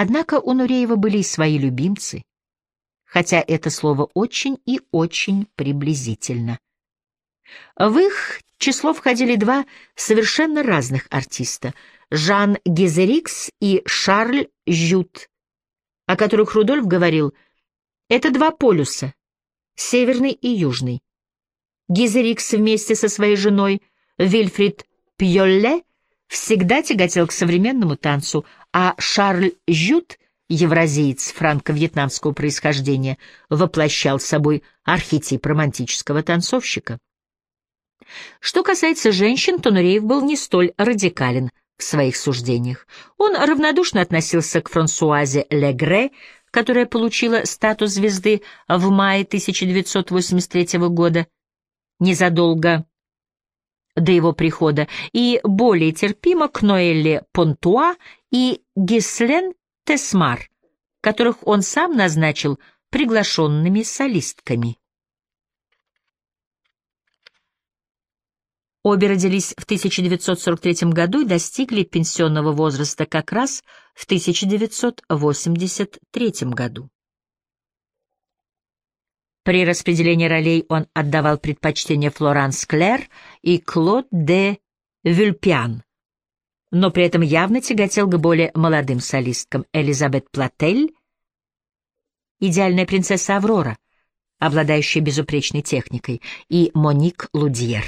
Однако у Нуреева были и свои любимцы, хотя это слово очень и очень приблизительно. В их число входили два совершенно разных артиста — Жан Гизерикс и Шарль Жют, о которых Рудольф говорил, это два полюса, северный и южный. Гизерикс вместе со своей женой Вильфрид Пьолле всегда тяготел к современному танцу, а Шарль Жют, евразиец франко-вьетнамского происхождения, воплощал собой архетип романтического танцовщика. Что касается женщин, то Нуреев был не столь радикален в своих суждениях. Он равнодушно относился к Франсуазе Легре, которая получила статус звезды в мае 1983 года, незадолго до его прихода, и более терпимо к Ноэлле Понтуа и Гислен Тесмар, которых он сам назначил приглашенными солистками. Обе родились в 1943 году и достигли пенсионного возраста как раз в 1983 году. При распределении ролей он отдавал предпочтение Флоранс Клэр и Клод де Вюльпиан, но при этом явно тяготел к более молодым солисткам Элизабет Платель, идеальная принцесса Аврора, обладающая безупречной техникой, и Моник Лудьер.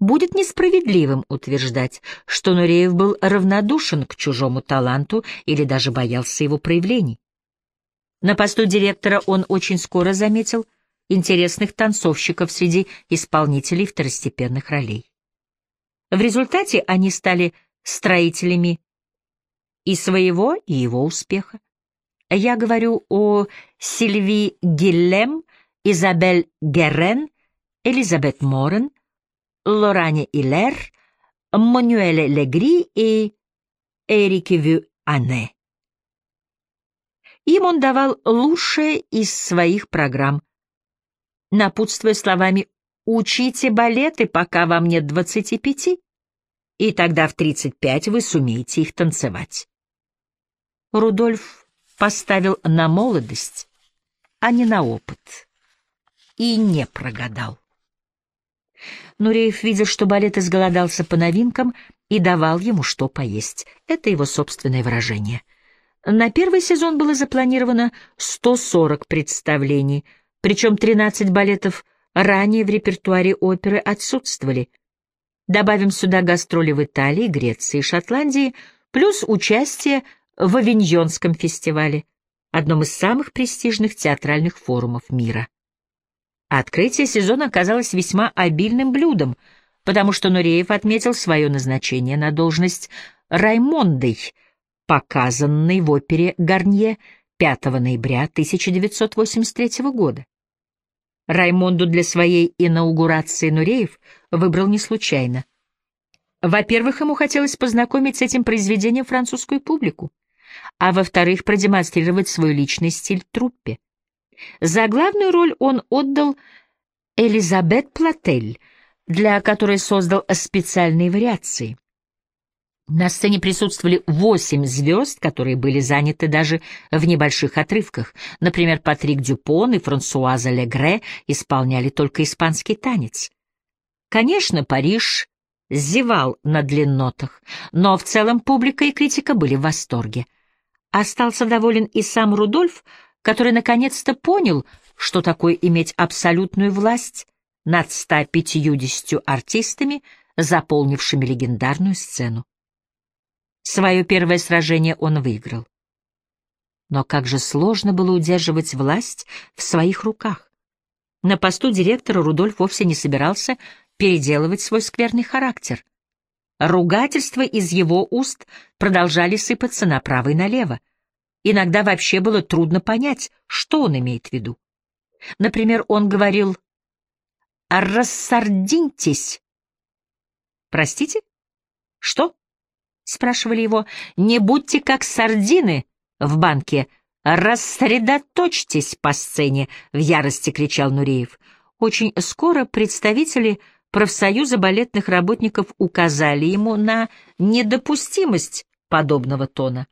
Будет несправедливым утверждать, что Нуреев был равнодушен к чужому таланту или даже боялся его проявлений. На посту директора он очень скоро заметил интересных танцовщиков среди исполнителей второстепенных ролей. В результате они стали строителями и своего, и его успеха. Я говорю о Сильви Гиллем, Изабель Геррен, Элизабет Морен, Лоране Илер, Мануэле Легри и Эрике Вю Ане. Им он давал лучшее из своих программ, напутствуя словами «Учите балеты, пока вам нет двадцати пяти, и тогда в тридцать пять вы сумеете их танцевать». Рудольф поставил на молодость, а не на опыт, и не прогадал. Нуреев видел, что балет изголодался по новинкам и давал ему что поесть. Это его собственное выражение. На первый сезон было запланировано 140 представлений, причем 13 балетов ранее в репертуаре оперы отсутствовали. Добавим сюда гастроли в Италии, Греции и Шотландии, плюс участие в Авиньонском фестивале, одном из самых престижных театральных форумов мира. Открытие сезона оказалось весьма обильным блюдом, потому что Нуреев отметил свое назначение на должность Раймондой, показанной в опере «Гарнье» 5 ноября 1983 года. Раймонду для своей инаугурации Нуреев выбрал не случайно. Во-первых, ему хотелось познакомить с этим произведением французскую публику, а во-вторых, продемонстрировать свой личный стиль труппе. За главную роль он отдал Элизабет Платель, для которой создал специальные вариации. На сцене присутствовали восемь звезд, которые были заняты даже в небольших отрывках. Например, Патрик Дюпон и Франсуаза Легре исполняли только испанский танец. Конечно, Париж зевал на длиннотах, но в целом публика и критика были в восторге. Остался доволен и сам Рудольф, который наконец-то понял, что такое иметь абсолютную власть над 150 артистами, заполнившими легендарную сцену. Свое первое сражение он выиграл. Но как же сложно было удерживать власть в своих руках. На посту директора Рудольф вовсе не собирался переделывать свой скверный характер. Ругательства из его уст продолжали сыпаться направо и налево. Иногда вообще было трудно понять, что он имеет в виду. Например, он говорил «рассардиньтесь». «Простите? Что?» — спрашивали его. «Не будьте как сардины в банке. Рассредоточьтесь по сцене», — в ярости кричал Нуреев. Очень скоро представители профсоюза балетных работников указали ему на недопустимость подобного тона.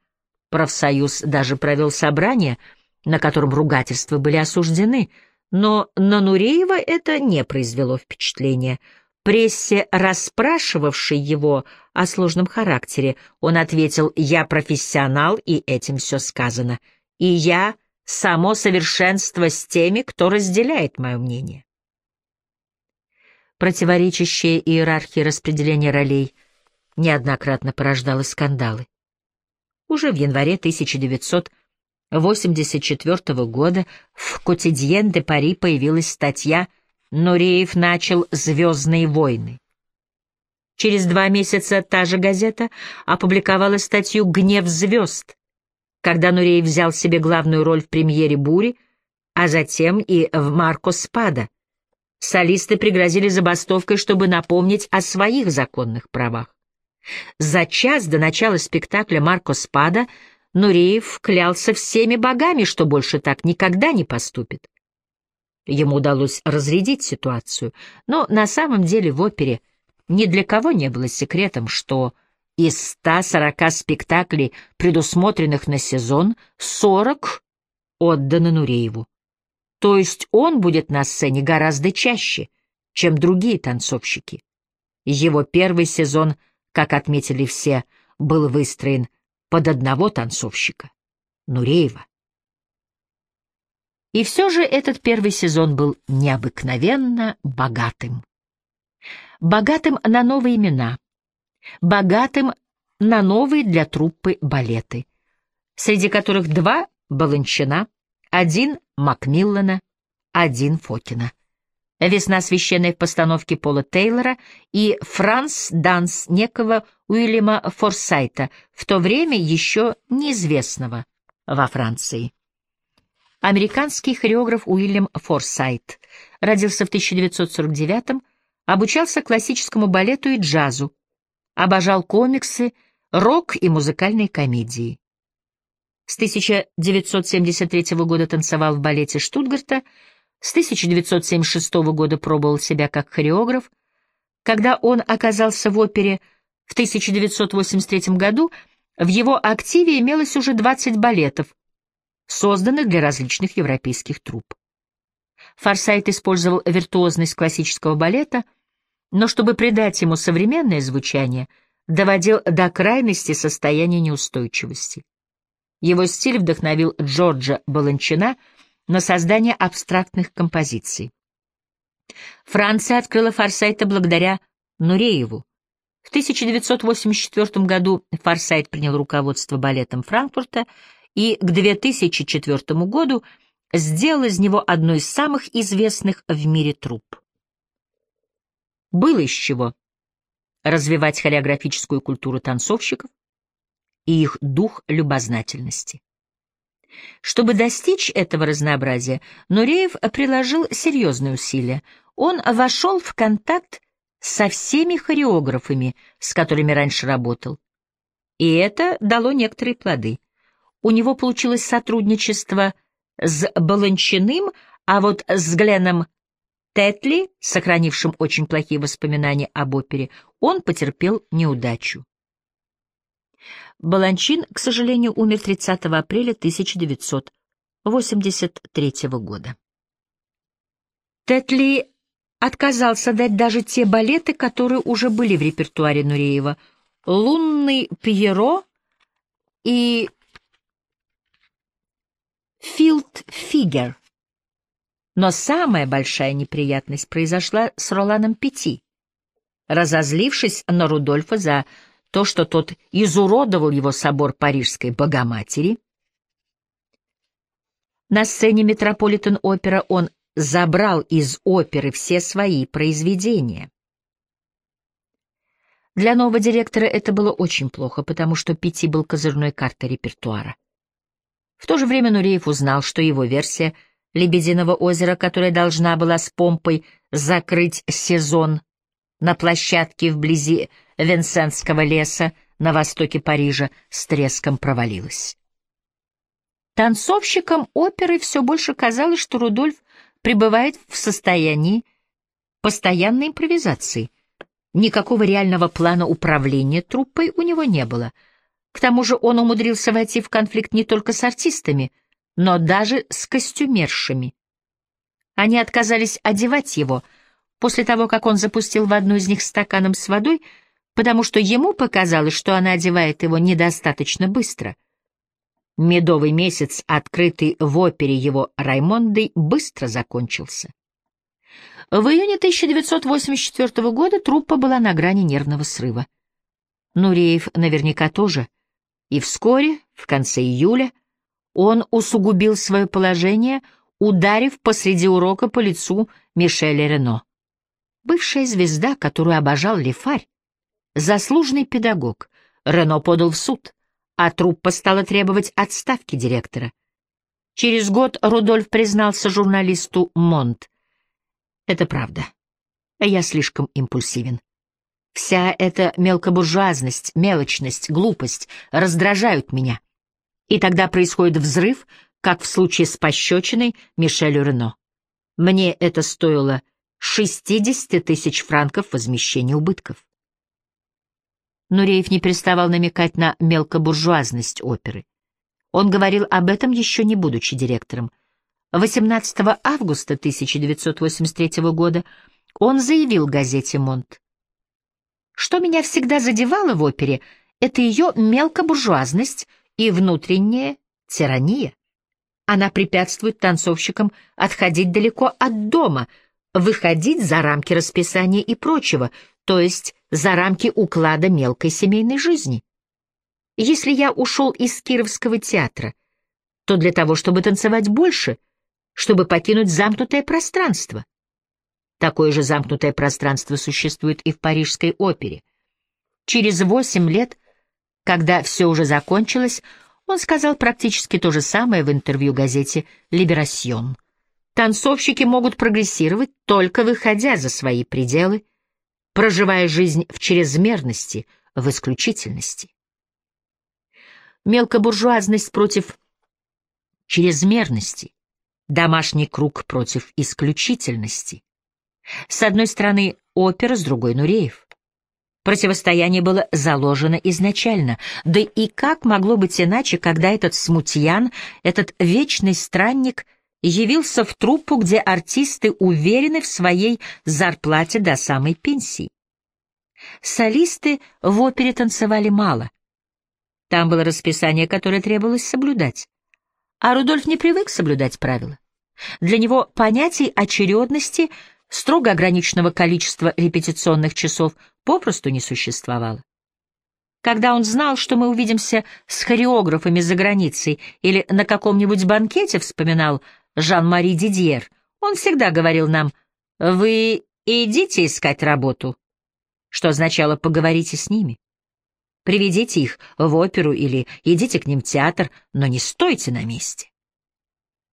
Профсоюз даже провел собрание, на котором ругательства были осуждены, но на Нуреева это не произвело впечатления. Прессе, расспрашивавшей его о сложном характере, он ответил «Я профессионал, и этим все сказано, и я — само совершенство с теми, кто разделяет мое мнение». Противоречащая иерархия распределения ролей неоднократно порождала скандалы. Уже в январе 1984 года в «Котидьен де Пари» появилась статья «Нуреев начал «Звездные войны». Через два месяца та же газета опубликовала статью «Гнев звезд», когда Нуреев взял себе главную роль в премьере «Бури», а затем и в «Марко Спада». Солисты пригрозили забастовкой, чтобы напомнить о своих законных правах. За час до начала спектакля Марко Спада Нуреев клялся всеми богами, что больше так никогда не поступит. Ему удалось разрядить ситуацию, но на самом деле в опере ни для кого не было секретом, что из 140 спектаклей, предусмотренных на сезон, 40 отданы Нурееву. То есть он будет на сцене гораздо чаще, чем другие танцовщики. Его первый сезон — как отметили все, был выстроен под одного танцовщика — Нуреева. И все же этот первый сезон был необыкновенно богатым. Богатым на новые имена, богатым на новые для труппы балеты, среди которых два — Баланчина, один — Макмиллана, один — Фокина. «Весна священная» в постановке Пола Тейлора и «Франс Данс» некого Уильяма Форсайта, в то время еще неизвестного во Франции. Американский хореограф Уильям Форсайт родился в 1949-м, обучался классическому балету и джазу, обожал комиксы, рок и музыкальные комедии. С 1973 года танцевал в балете Штутгарта, с 1976 года пробовал себя как хореограф. Когда он оказался в опере в 1983 году, в его активе имелось уже 20 балетов, созданных для различных европейских труп. Форсайт использовал виртуозность классического балета, но чтобы придать ему современное звучание, доводил до крайности состояние неустойчивости. Его стиль вдохновил Джорджа Баланчина — на создание абстрактных композиций. Франция открыла Форсайта благодаря Нурееву. В 1984 году Форсайт принял руководство балетом Франкфурта и к 2004 году сделал из него одну из самых известных в мире труп. Было из чего развивать хореографическую культуру танцовщиков и их дух любознательности. Чтобы достичь этого разнообразия, Нуреев приложил серьезные усилия. Он вошел в контакт со всеми хореографами, с которыми раньше работал. И это дало некоторые плоды. У него получилось сотрудничество с Баланчиным, а вот с Гленом Тетли, сохранившим очень плохие воспоминания об опере, он потерпел неудачу. Баланчин, к сожалению, умер 30 апреля 1983 года. Тетли отказался дать даже те балеты, которые уже были в репертуаре Нуреева «Лунный Пьеро» и «Филд Фигер». Но самая большая неприятность произошла с Роланом Пяти. Разозлившись на Рудольфа за то, что тот изуродовал его собор Парижской Богоматери. На сцене Метрополитен-опера он забрал из оперы все свои произведения. Для нового директора это было очень плохо, потому что Пяти был козырной картой репертуара. В то же время Нуреев узнал, что его версия «Лебединого озера», которая должна была с помпой закрыть сезон на площадке вблизи Венсентского леса на востоке Парижа с треском провалилась. Танцовщикам оперы все больше казалось, что Рудольф пребывает в состоянии постоянной импровизации. Никакого реального плана управления труппой у него не было. К тому же он умудрился войти в конфликт не только с артистами, но даже с костюмершами. Они отказались одевать его после того, как он запустил в одну из них стаканом с водой, потому что ему показалось, что она одевает его недостаточно быстро. Медовый месяц, открытый в опере его Раймондой, быстро закончился. В июне 1984 года труппа была на грани нервного срыва. Нуреев наверняка тоже. И вскоре, в конце июля, он усугубил свое положение, ударив посреди урока по лицу Мишеля Рено. Бывшая звезда, которую обожал Лефарь, заслуженный педагог, Рено подал в суд, а труппа стала требовать отставки директора. Через год Рудольф признался журналисту Монт. «Это правда. Я слишком импульсивен. Вся эта мелкобуржуазность, мелочность, глупость раздражают меня. И тогда происходит взрыв, как в случае с пощечиной Мишелю Рено. Мне это стоило 60 тысяч франков возмещения убытков. Нуреев не переставал намекать на мелкобуржуазность оперы. Он говорил об этом еще не будучи директором. 18 августа 1983 года он заявил газете «Монт». Что меня всегда задевало в опере, это ее мелкобуржуазность и внутренняя тирания. Она препятствует танцовщикам отходить далеко от дома, выходить за рамки расписания и прочего, то есть за рамки уклада мелкой семейной жизни. Если я ушел из Кировского театра, то для того, чтобы танцевать больше, чтобы покинуть замкнутое пространство. Такое же замкнутое пространство существует и в Парижской опере. Через восемь лет, когда все уже закончилось, он сказал практически то же самое в интервью газете «Либерасьон». Танцовщики могут прогрессировать, только выходя за свои пределы, проживая жизнь в чрезмерности, в исключительности. Мелкобуржуазность против чрезмерности, домашний круг против исключительности. С одной стороны опера, с другой — Нуреев. Противостояние было заложено изначально, да и как могло быть иначе, когда этот смутьян, этот вечный странник явился в труппу, где артисты уверены в своей зарплате до самой пенсии. Солисты в опере танцевали мало. Там было расписание, которое требовалось соблюдать. А Рудольф не привык соблюдать правила. Для него понятий очередности — строго ограниченного количества репетиционных часов попросту не существовало. Когда он знал, что мы увидимся с хореографами за границей или на каком-нибудь банкете, вспоминал Жан-Мари Дидьер, он всегда говорил нам «Вы идите искать работу», что означало «поговорите с ними». Приведите их в оперу или идите к ним в театр, но не стойте на месте.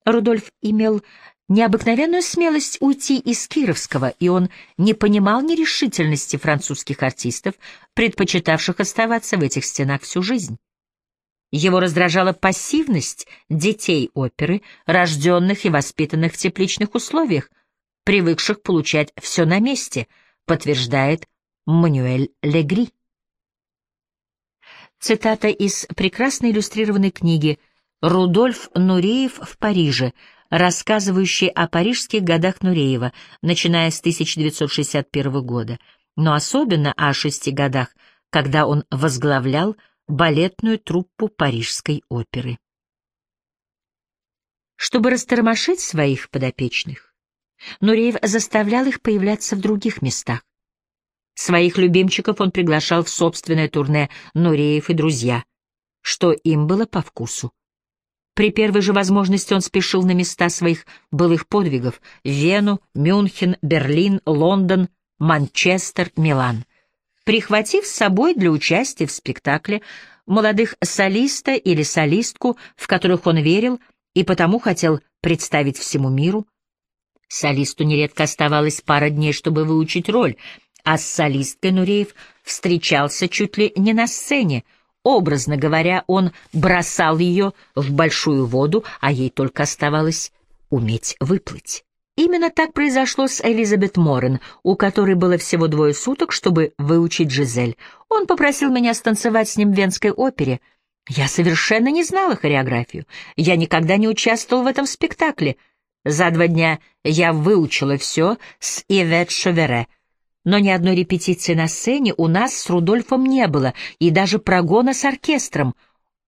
Рудольф имел необыкновенную смелость уйти из Кировского, и он не понимал нерешительности французских артистов, предпочитавших оставаться в этих стенах всю жизнь. Его раздражала пассивность детей оперы, рожденных и воспитанных в тепличных условиях, привыкших получать все на месте, подтверждает Мануэль Легри. Цитата из прекрасно иллюстрированной книги «Рудольф Нуреев в Париже», рассказывающий о парижских годах Нуреева, начиная с 1961 года, но особенно о шести годах, когда он возглавлял балетную труппу Парижской оперы. Чтобы растормошить своих подопечных, Нуреев заставлял их появляться в других местах. Своих любимчиков он приглашал в собственное турне «Нуреев и друзья», что им было по вкусу. При первой же возможности он спешил на места своих былых подвигов — Вену, Мюнхен, Берлин, Лондон, Манчестер, Милан, прихватив с собой для участия в спектакле молодых солиста или солистку, в которых он верил и потому хотел представить всему миру. Солисту нередко оставалось пара дней, чтобы выучить роль, а с солисткой Нуреев встречался чуть ли не на сцене — Образно говоря, он бросал ее в большую воду, а ей только оставалось уметь выплыть. Именно так произошло с Элизабет Моррен, у которой было всего двое суток, чтобы выучить Жизель. Он попросил меня станцевать с ним в Венской опере — Я совершенно не знала хореографию. Я никогда не участвовал в этом спектакле. За два дня я выучила все с Ивет Шовере. Но ни одной репетиции на сцене у нас с Рудольфом не было, и даже прогона с оркестром.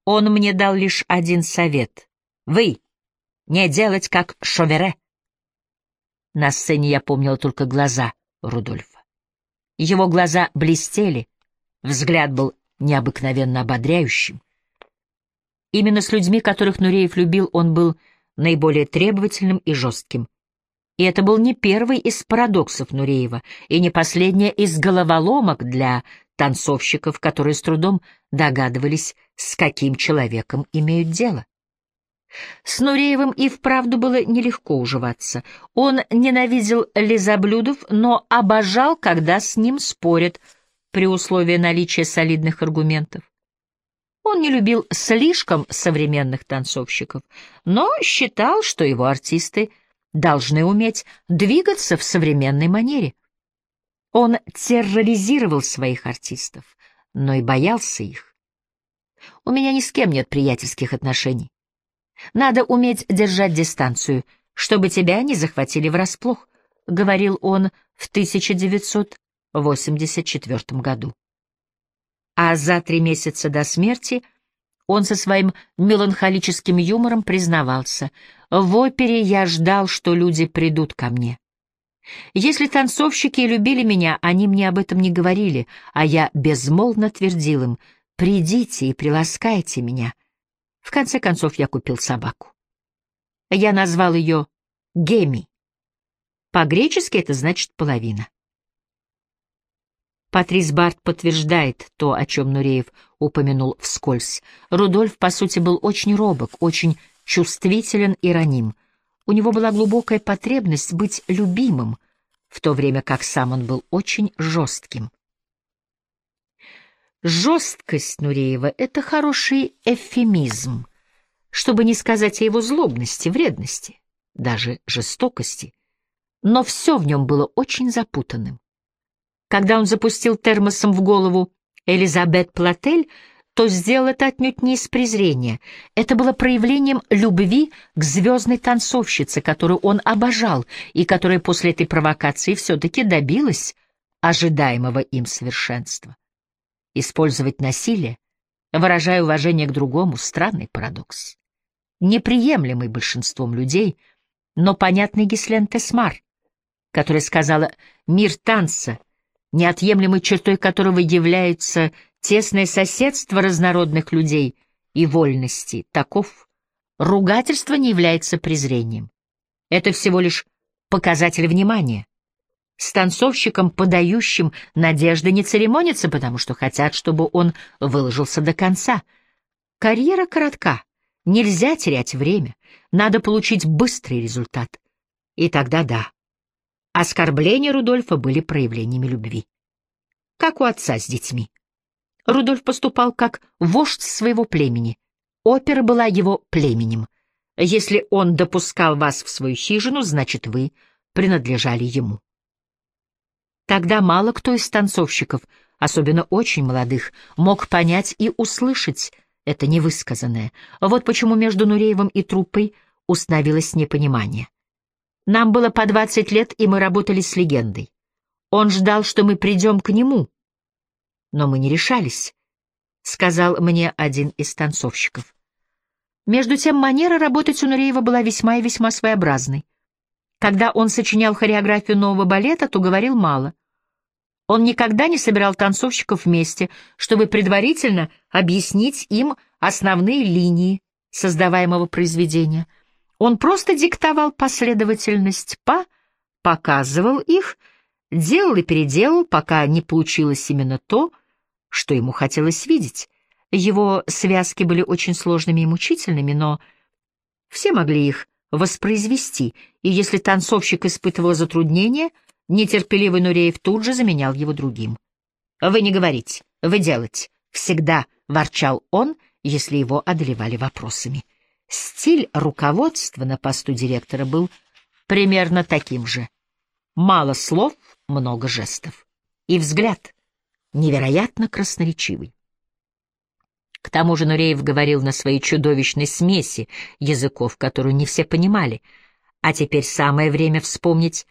Он мне дал лишь один совет. Вы не делать как Шовере. На сцене я помнила только глаза Рудольфа. Его глаза блестели, взгляд был необыкновенно ободряющим. Именно с людьми, которых Нуреев любил, он был наиболее требовательным и жестким. И это был не первый из парадоксов Нуреева и не последняя из головоломок для танцовщиков, которые с трудом догадывались, с каким человеком имеют дело. С Нуреевым и вправду было нелегко уживаться. Он ненавидел лизоблюдов, но обожал, когда с ним спорят, при условии наличия солидных аргументов. Он не любил слишком современных танцовщиков, но считал, что его артисты должны уметь двигаться в современной манере. Он терроризировал своих артистов, но и боялся их. У меня ни с кем нет приятельских отношений. Надо уметь держать дистанцию, чтобы тебя не захватили врасплох, — говорил он в 1984 году а за три месяца до смерти он со своим меланхолическим юмором признавался. «В опере я ждал, что люди придут ко мне. Если танцовщики любили меня, они мне об этом не говорили, а я безмолвно твердил им «Придите и приласкайте меня». В конце концов я купил собаку. Я назвал ее Геми. По-гречески это значит «половина». Патрис Барт подтверждает то, о чем Нуреев упомянул вскользь. Рудольф, по сути, был очень робок, очень чувствителен и раним. У него была глубокая потребность быть любимым, в то время как сам он был очень жестким. Жесткость Нуреева — это хороший эвфемизм, чтобы не сказать о его злобности, вредности, даже жестокости. Но все в нем было очень запутанным. Когда он запустил термосом в голову Элизабет Платель, то сделал это отнюдь не из презрения. Это было проявлением любви к звездной танцовщице, которую он обожал, и которая после этой провокации все-таки добилась ожидаемого им совершенства. Использовать насилие, выражая уважение к другому, странный парадокс. Неприемлемый большинством людей, но понятный Гислен Тесмар, которая сказала «мир танца» неотъемлемой чертой которого является тесное соседство разнородных людей и вольности, таков ругательство не является презрением. Это всего лишь показатель внимания. С танцовщиком, подающим надежды, не церемонятся, потому что хотят, чтобы он выложился до конца. Карьера коротка, нельзя терять время, надо получить быстрый результат. И тогда да, Оскорбления Рудольфа были проявлениями любви. Как у отца с детьми. Рудольф поступал как вождь своего племени. Опера была его племенем. Если он допускал вас в свою хижину, значит, вы принадлежали ему. Тогда мало кто из танцовщиков, особенно очень молодых, мог понять и услышать это невысказанное. Вот почему между Нуреевым и труппой установилось непонимание. Нам было по двадцать лет, и мы работали с легендой. Он ждал, что мы придем к нему. Но мы не решались, — сказал мне один из танцовщиков. Между тем, манера работать у Нуреева была весьма и весьма своеобразной. Когда он сочинял хореографию нового балета, то говорил мало. Он никогда не собирал танцовщиков вместе, чтобы предварительно объяснить им основные линии создаваемого произведения — он просто диктовал последовательность па, показывал их, делал и переделал, пока не получилось именно то, что ему хотелось видеть. Его связки были очень сложными и мучительными, но все могли их воспроизвести, и если танцовщик испытывал затруднения, нетерпеливый Нуреев тут же заменял его другим. «Вы не говорите, вы делать», — всегда ворчал он, если его одолевали вопросами. Стиль руководства на посту директора был примерно таким же. Мало слов, много жестов. И взгляд невероятно красноречивый. К тому же Нуреев говорил на своей чудовищной смеси языков, которую не все понимали, а теперь самое время вспомнить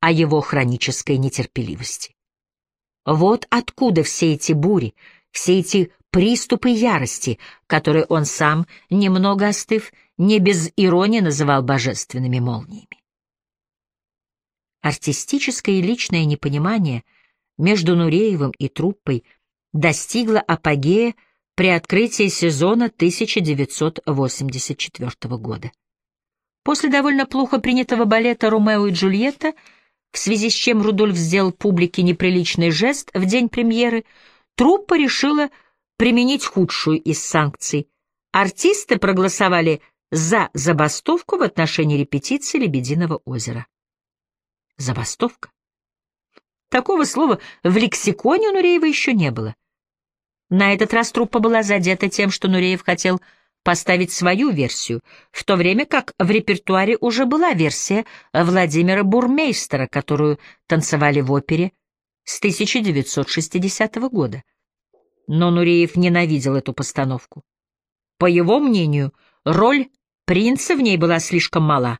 о его хронической нетерпеливости. Вот откуда все эти бури, все эти приступы ярости, которые он сам, немного остыв, не без иронии называл божественными молниями. Артистическое и личное непонимание между Нуреевым и труппой достигло апогея при открытии сезона 1984 года. После довольно плохо принятого балета «Ромео и Джульетта», в связи с чем Рудольф сделал публике неприличный жест в день премьеры, труппа решила применить худшую из санкций. Артисты проголосовали за забастовку в отношении репетиции «Лебединого озера». Забастовка? Такого слова в лексиконе у Нуреева еще не было. На этот раз труппа была задета тем, что Нуреев хотел поставить свою версию, в то время как в репертуаре уже была версия Владимира Бурмейстера, которую танцевали в опере с 1960 года. Но Нуреев ненавидел эту постановку. По его мнению, роль принца в ней была слишком мала.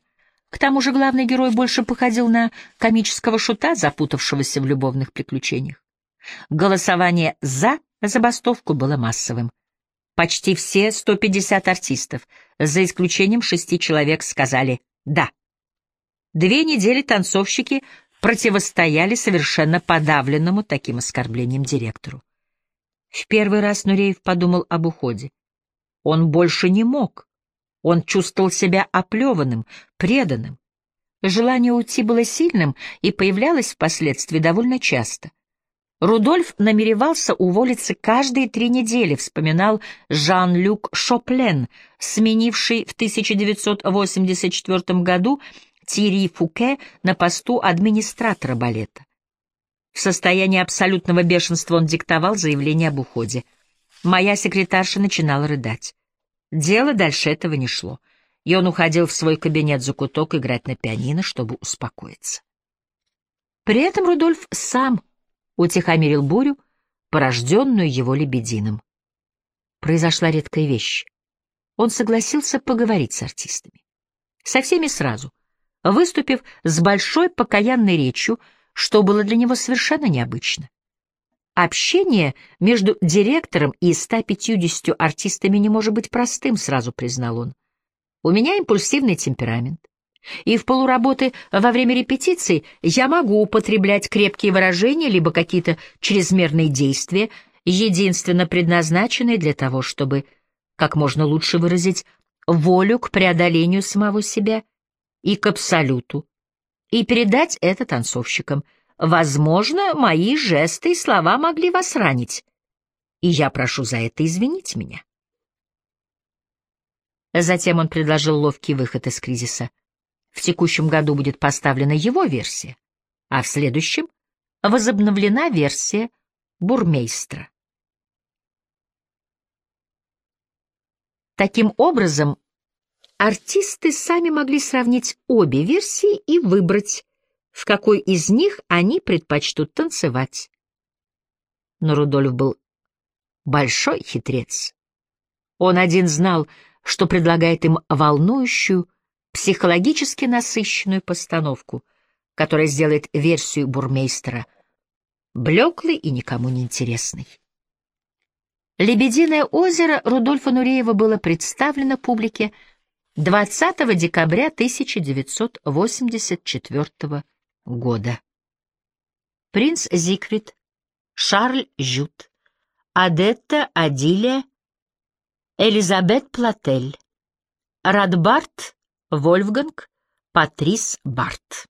К тому же главный герой больше походил на комического шута, запутавшегося в любовных приключениях. Голосование «за» забастовку было массовым. Почти все 150 артистов, за исключением шести человек, сказали «да». Две недели танцовщики противостояли совершенно подавленному таким оскорблением директору. В первый раз Нуреев подумал об уходе. Он больше не мог. Он чувствовал себя оплеванным, преданным. Желание уйти было сильным и появлялось впоследствии довольно часто — Рудольф намеревался уволиться каждые три недели, вспоминал Жан-Люк Шоплен, сменивший в 1984 году Тири Фуке на посту администратора балета. В состоянии абсолютного бешенства он диктовал заявление об уходе. Моя секретарша начинала рыдать. Дело дальше этого не шло, и он уходил в свой кабинет за куток играть на пианино, чтобы успокоиться. При этом Рудольф сам утихомирил бурю, порожденную его лебедином. Произошла редкая вещь. Он согласился поговорить с артистами. Со всеми сразу, выступив с большой покаянной речью, что было для него совершенно необычно. Общение между директором и 150 артистами не может быть простым, сразу признал он. У меня импульсивный темперамент. И в полуработы во время репетиций я могу употреблять крепкие выражения либо какие-то чрезмерные действия, единственно предназначенные для того, чтобы как можно лучше выразить волю к преодолению самого себя и к абсолюту, и передать это танцовщикам. Возможно, мои жесты и слова могли вас ранить, и я прошу за это извинить меня. Затем он предложил ловкий выход из кризиса — в текущем году будет поставлена его версия, а в следующем возобновлена версия бурмейстра. Таким образом, артисты сами могли сравнить обе версии и выбрать, в какой из них они предпочтут танцевать. Но Рудольф был большой хитрец. Он один знал, что предлагает им волнующую, психологически насыщенную постановку, которая сделает версию бурмейстера блеклой и никому не интересной. «Лебединое озеро» Рудольфа Нуреева было представлено публике 20 декабря 1984 года. Принц Зигфрид, Шарль Жют, Адетта Адилия, Элизабет Платель, Радбарт Вольфганг Патрис Барт.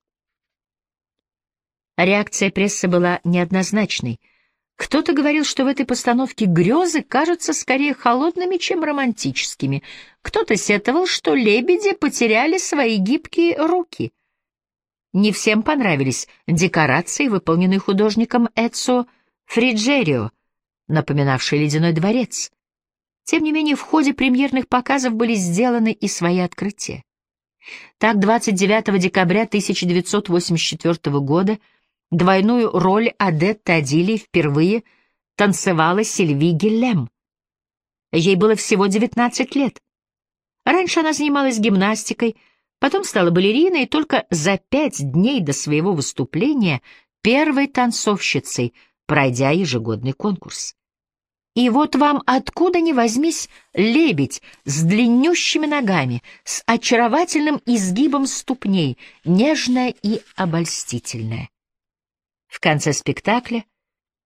Реакция прессы была неоднозначной. Кто-то говорил, что в этой постановке грезы кажутся скорее холодными, чем романтическими. Кто-то сетовал, что лебеди потеряли свои гибкие руки. Не всем понравились декорации, выполненные художником Эцо Фриджерио, напоминавшие ледяной дворец. Тем не менее, в ходе премьерных показов были сделаны и свои открытия. Так, 29 декабря 1984 года двойную роль Адетты Адили впервые танцевала Сильви Гиллем. Ей было всего 19 лет. Раньше она занималась гимнастикой, потом стала балериной и только за пять дней до своего выступления первой танцовщицей, пройдя ежегодный конкурс. И вот вам откуда ни возьмись лебедь с длиннющими ногами, с очаровательным изгибом ступней, нежная и обольстительная. В конце спектакля,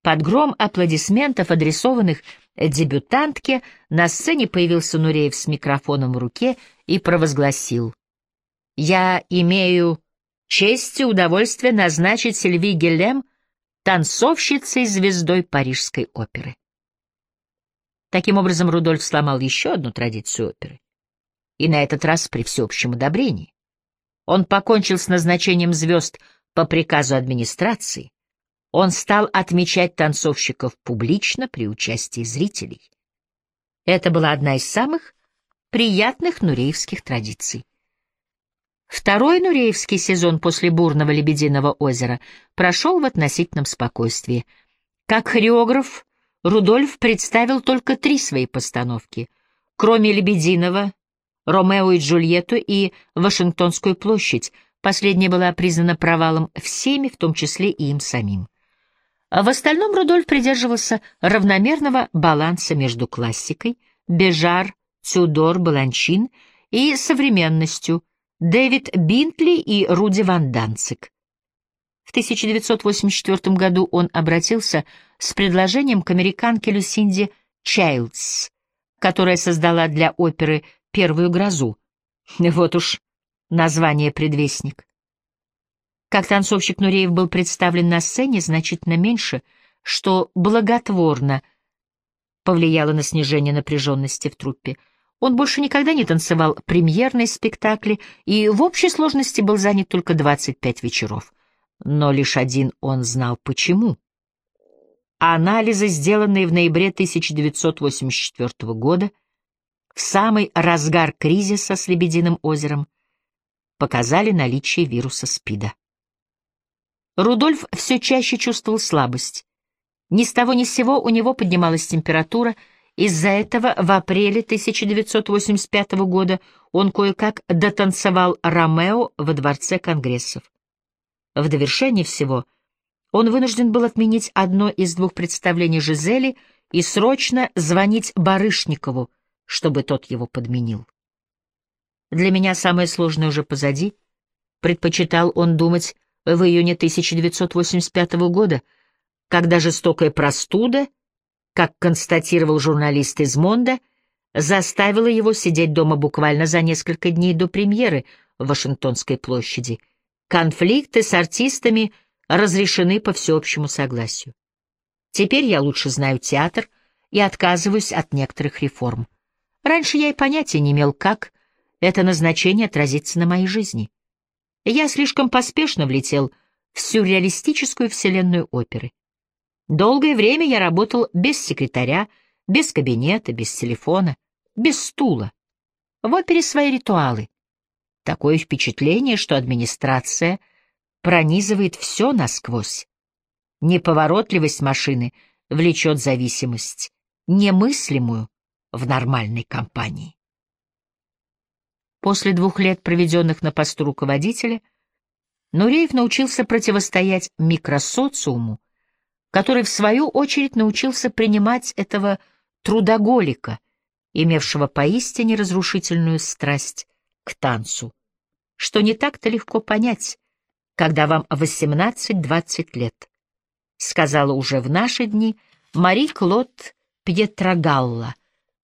под гром аплодисментов, адресованных дебютантке, на сцене появился Нуреев с микрофоном в руке и провозгласил. «Я имею честь и удовольствие назначить Сильви Гелем танцовщицей-звездой Парижской оперы». Таким образом, Рудольф сломал еще одну традицию оперы. И на этот раз при всеобщем одобрении. Он покончил с назначением звезд по приказу администрации. Он стал отмечать танцовщиков публично при участии зрителей. Это была одна из самых приятных нуреевских традиций. Второй нуреевский сезон после бурного Лебединого озера прошел в относительном спокойствии. Как хореограф Рудольф представил только три свои постановки, кроме «Лебединого», «Ромео и Джульетту» и «Вашингтонскую площадь». Последняя была признана провалом всеми, в том числе и им самим. В остальном Рудольф придерживался равномерного баланса между классикой, Бежар, Тюдор, Баланчин и современностью, Дэвид Бинтли и Руди Ван Данцик. В 1984 году он обратился с предложением к американке Люсинде Чайлдс, которая создала для оперы «Первую грозу». Вот уж название предвестник. Как танцовщик Нуреев был представлен на сцене значительно меньше, что благотворно повлияло на снижение напряженности в труппе. Он больше никогда не танцевал премьерные спектакли и в общей сложности был занят только 25 вечеров но лишь один он знал почему. Анализы, сделанные в ноябре 1984 года, в самый разгар кризиса с Лебединым озером, показали наличие вируса СПИДа. Рудольф все чаще чувствовал слабость. Ни с того ни с сего у него поднималась температура, из-за этого в апреле 1985 года он кое-как дотанцевал Ромео во Дворце Конгрессов. В довершение всего он вынужден был отменить одно из двух представлений Жизели и срочно звонить Барышникову, чтобы тот его подменил. Для меня самое сложное уже позади. Предпочитал он думать в июне 1985 года, когда жестокая простуда, как констатировал журналист из Монда, заставила его сидеть дома буквально за несколько дней до премьеры в Вашингтонской площади — Конфликты с артистами разрешены по всеобщему согласию. Теперь я лучше знаю театр и отказываюсь от некоторых реформ. Раньше я и понятия не имел, как это назначение отразится на моей жизни. Я слишком поспешно влетел в сюрреалистическую вселенную оперы. Долгое время я работал без секретаря, без кабинета, без телефона, без стула. В опере свои ритуалы. Такое впечатление, что администрация пронизывает все насквозь. Неповоротливость машины влечет зависимость, немыслимую в нормальной компании. После двух лет, проведенных на посту руководителя, Нуреев научился противостоять микросоциуму, который, в свою очередь, научился принимать этого трудоголика, имевшего поистине разрушительную страсть к танцу что не так-то легко понять, когда вам 18-20 лет, сказала уже в наши дни Мари Клод Пьетрогалла,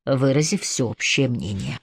выразив всеобщее мнение.